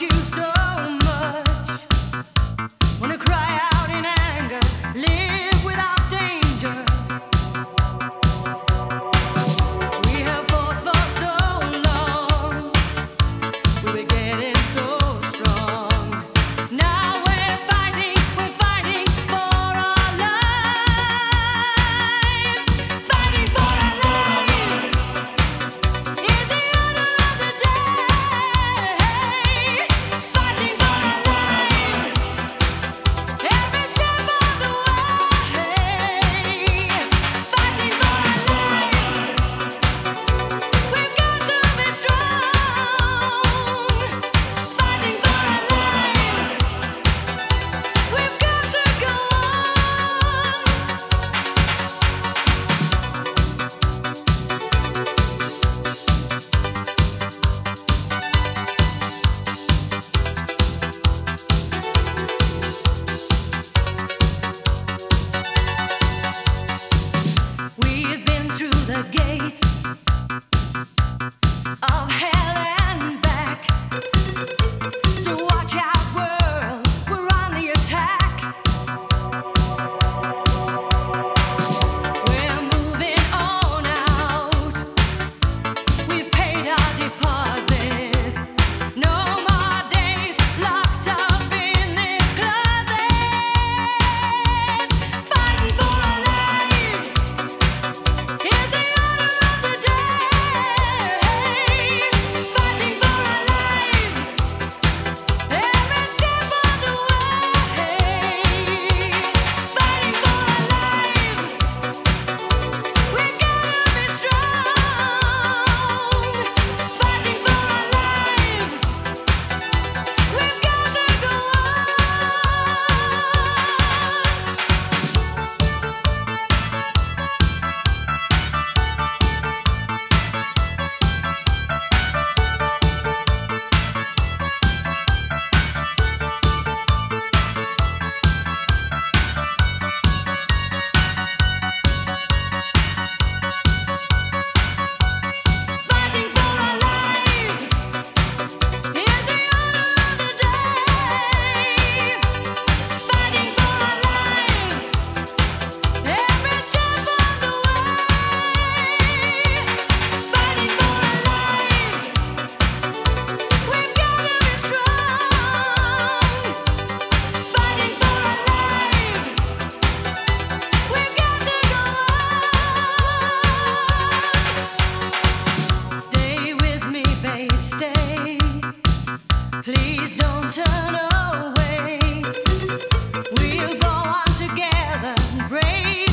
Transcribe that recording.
you so of hell and back. We'll go on together, brave.